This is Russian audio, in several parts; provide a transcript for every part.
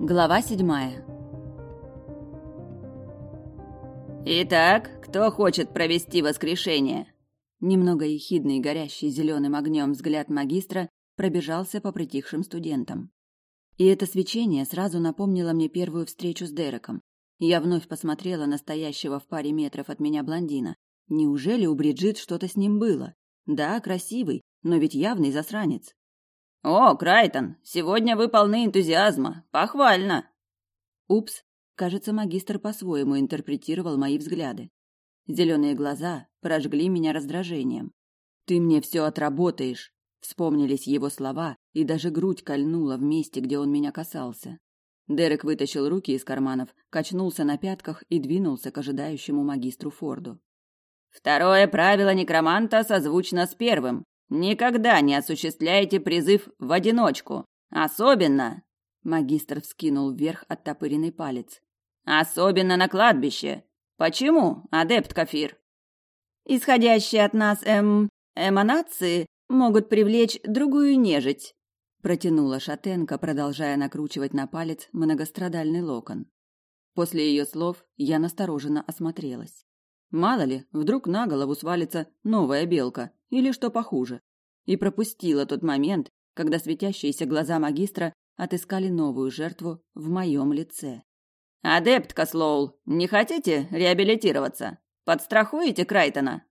Глава седьмая. Итак, кто хочет провести воскрешение? Немного ехидный, горящий зеленым огнем взгляд магистра пробежался по притихшим студентам. И это свечение сразу напомнило мне первую встречу с Дереком. Я вновь посмотрела на стоящего в паре метров от меня блондина. Неужели у Бриджит что-то с ним было? Да, красивый, но ведь явный засранец. «О, Крайтон, сегодня вы полны энтузиазма. Похвально!» Упс, кажется, магистр по-своему интерпретировал мои взгляды. Зеленые глаза прожгли меня раздражением. «Ты мне все отработаешь!» Вспомнились его слова, и даже грудь кольнула в месте, где он меня касался. Дерек вытащил руки из карманов, качнулся на пятках и двинулся к ожидающему магистру Форду. «Второе правило некроманта созвучно с первым. Никогда не осуществляйте призыв в одиночку. Особенно, магистр вскинул вверх оттопыренный палец. Особенно на кладбище. Почему, адепт Кафир? Исходящие от нас эм эманации могут привлечь другую нежить, протянула шатенка, продолжая накручивать на палец многострадальный локон. После ее слов я настороженно осмотрелась. Мало ли, вдруг на голову свалится новая белка или что похуже. И пропустила тот момент, когда светящиеся глаза магистра отыскали новую жертву в моем лице. «Адепт Кослоул, не хотите реабилитироваться? Подстрахуете Крайтона?»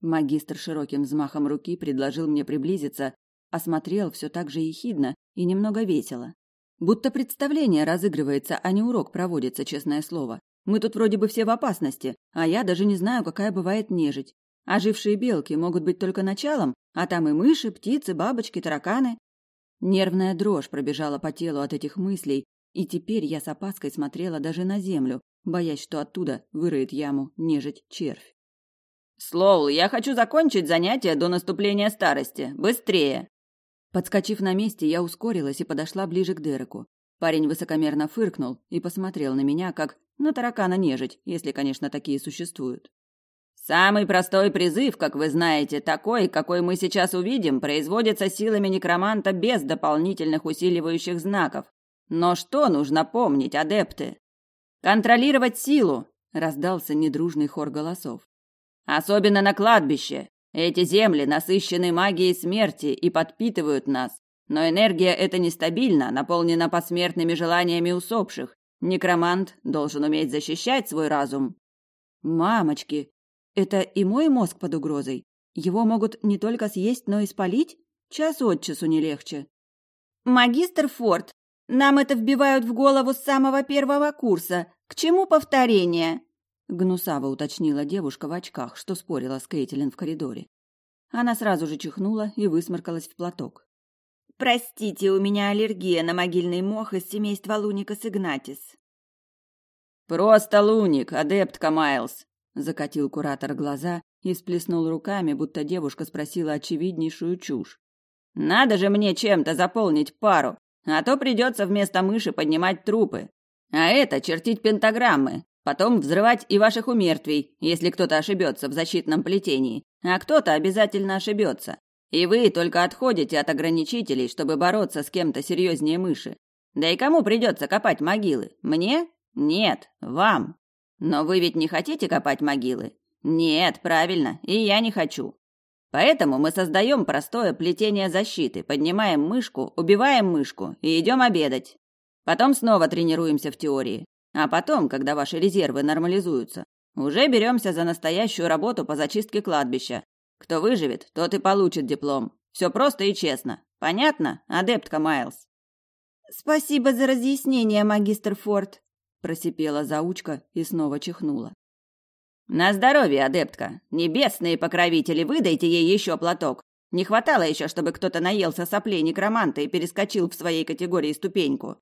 Магистр широким взмахом руки предложил мне приблизиться, осмотрел все так же ехидно и немного весело. Будто представление разыгрывается, а не урок проводится, честное слово. Мы тут вроде бы все в опасности, а я даже не знаю, какая бывает нежить. Ожившие белки могут быть только началом, а там и мыши, птицы, бабочки, тараканы. Нервная дрожь пробежала по телу от этих мыслей, и теперь я с опаской смотрела даже на землю, боясь, что оттуда выроет яму нежить червь. «Слоул, я хочу закончить занятие до наступления старости. Быстрее!» Подскочив на месте, я ускорилась и подошла ближе к Дереку. Парень высокомерно фыркнул и посмотрел на меня, как на таракана нежить, если, конечно, такие существуют. Самый простой призыв, как вы знаете, такой, какой мы сейчас увидим, производится силами некроманта без дополнительных усиливающих знаков. Но что нужно помнить, адепты? Контролировать силу, раздался недружный хор голосов. Особенно на кладбище. Эти земли насыщены магией смерти и подпитывают нас. Но энергия эта нестабильна, наполнена посмертными желаниями усопших. Некромант должен уметь защищать свой разум. Мамочки, это и мой мозг под угрозой. Его могут не только съесть, но и спалить? Час от часу не легче. Магистр Форд, нам это вбивают в голову с самого первого курса. К чему повторение? Гнусаво уточнила девушка в очках, что спорила с Кейтилин в коридоре. Она сразу же чихнула и высморкалась в платок. Простите, у меня аллергия на могильный мох из семейства Луникас игнатис. Просто луник, адепт Камайлс, закатил куратор глаза и сплеснул руками, будто девушка спросила очевиднейшую чушь. Надо же мне чем-то заполнить пару, а то придется вместо мыши поднимать трупы. А это чертить пентаграммы, потом взрывать и ваших умертвий, если кто-то ошибется в защитном плетении, а кто-то обязательно ошибется. И вы только отходите от ограничителей, чтобы бороться с кем-то серьезнее мыши. Да и кому придется копать могилы? Мне? Нет, вам. Но вы ведь не хотите копать могилы? Нет, правильно, и я не хочу. Поэтому мы создаем простое плетение защиты, поднимаем мышку, убиваем мышку и идем обедать. Потом снова тренируемся в теории. А потом, когда ваши резервы нормализуются, уже беремся за настоящую работу по зачистке кладбища. Кто выживет, тот и получит диплом. Все просто и честно. Понятно, адептка Майлз? Спасибо за разъяснение, магистр Форд просипела заучка и снова чихнула. На здоровье, адептка. Небесные покровители, выдайте ей еще платок. Не хватало еще, чтобы кто-то наелся соплей некроманта и перескочил в своей категории ступеньку.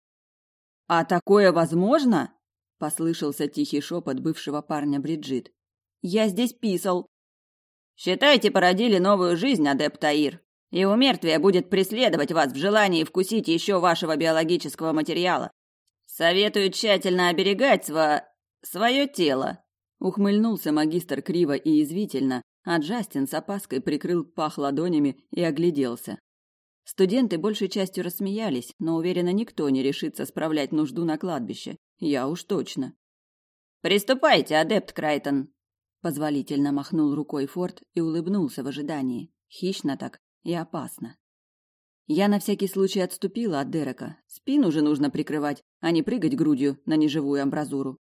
А такое возможно? послышался тихий шепот бывшего парня Бриджит. Я здесь писал. Считайте, породили новую жизнь, адепт Таир. И умертвие будет преследовать вас в желании вкусить еще вашего биологического материала. Советую тщательно оберегать сво... свое тело. Ухмыльнулся магистр криво и извивительно, а Джастин с опаской прикрыл пах ладонями и огляделся. Студенты большей частью рассмеялись, но уверенно никто не решится справлять нужду на кладбище. Я уж точно. Приступайте, адепт Крайтон, позволительно махнул рукой Форд и улыбнулся в ожидании. Хищно так и опасно. Я на всякий случай отступила от Дерека. Спину же нужно прикрывать, а не прыгать грудью на неживую амбразуру.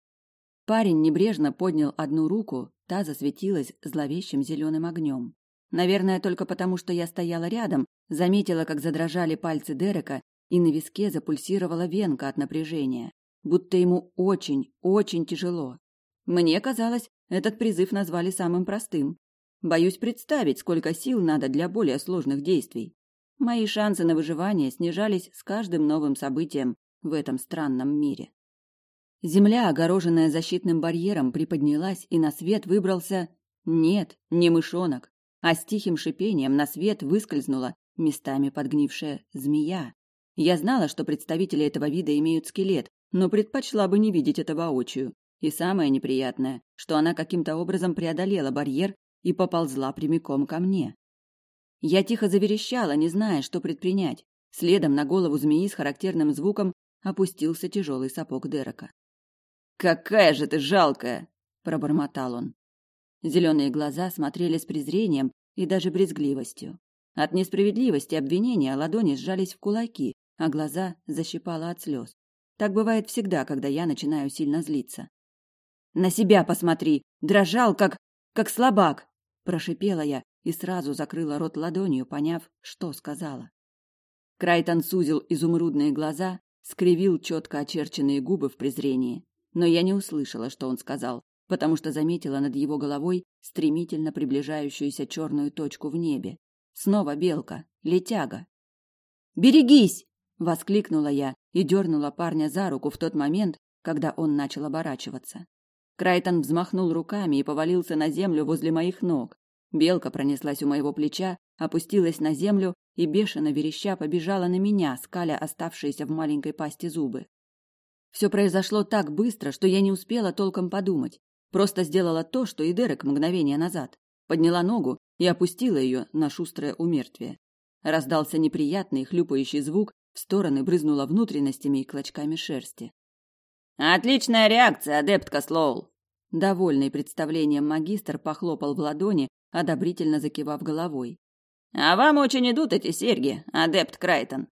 Парень небрежно поднял одну руку, та засветилась зловещим зеленым огнем. Наверное, только потому, что я стояла рядом, заметила, как задрожали пальцы Дерека, и на виске запульсировала венка от напряжения, будто ему очень, очень тяжело. Мне казалось, этот призыв назвали самым простым. Боюсь представить, сколько сил надо для более сложных действий. Мои шансы на выживание снижались с каждым новым событием в этом странном мире. Земля, огороженная защитным барьером, приподнялась, и на свет выбрался... Нет, не мышонок, а с тихим шипением на свет выскользнула местами подгнившая змея. Я знала, что представители этого вида имеют скелет, но предпочла бы не видеть это воочию. И самое неприятное, что она каким-то образом преодолела барьер и поползла прямиком ко мне. Я тихо заверещала, не зная, что предпринять. Следом на голову змеи с характерным звуком опустился тяжелый сапог Дерека. «Какая же ты жалкая!» – пробормотал он. Зеленые глаза смотрели с презрением и даже брезгливостью. От несправедливости обвинения ладони сжались в кулаки, а глаза защипало от слез. Так бывает всегда, когда я начинаю сильно злиться. «На себя посмотри! Дрожал, как... как слабак!» – прошипела я, и сразу закрыла рот ладонью, поняв, что сказала. Крайтон сузил изумрудные глаза, скривил четко очерченные губы в презрении, но я не услышала, что он сказал, потому что заметила над его головой стремительно приближающуюся черную точку в небе. Снова белка, летяга. «Берегись!» — воскликнула я и дернула парня за руку в тот момент, когда он начал оборачиваться. Крайтон взмахнул руками и повалился на землю возле моих ног. Белка пронеслась у моего плеча, опустилась на землю и бешено вереща побежала на меня, скаля оставшиеся в маленькой пасти зубы. Все произошло так быстро, что я не успела толком подумать. Просто сделала то, что и Дерек мгновение назад. Подняла ногу и опустила ее на шустрое умертвие. Раздался неприятный хлюпающий звук, в стороны брызнула внутренностями и клочками шерсти. «Отличная реакция, адептка Слоул!» Довольный представлением магистр похлопал в ладони, одобрительно закивав головой. А вам очень идут эти серьги, адепт Крайтон.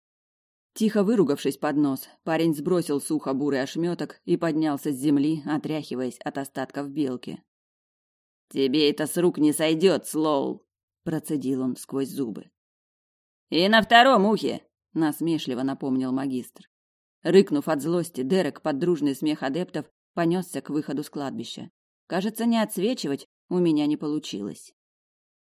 Тихо выругавшись под нос, парень сбросил сухо бурый ошметок и поднялся с земли, отряхиваясь от остатков белки. Тебе это с рук не сойдет, Слоул, процедил он сквозь зубы. И на втором ухе, насмешливо напомнил магистр. Рыкнув от злости, Дерек под дружный смех адептов понесся к выходу с кладбища. Кажется, не отсвечивать у меня не получилось.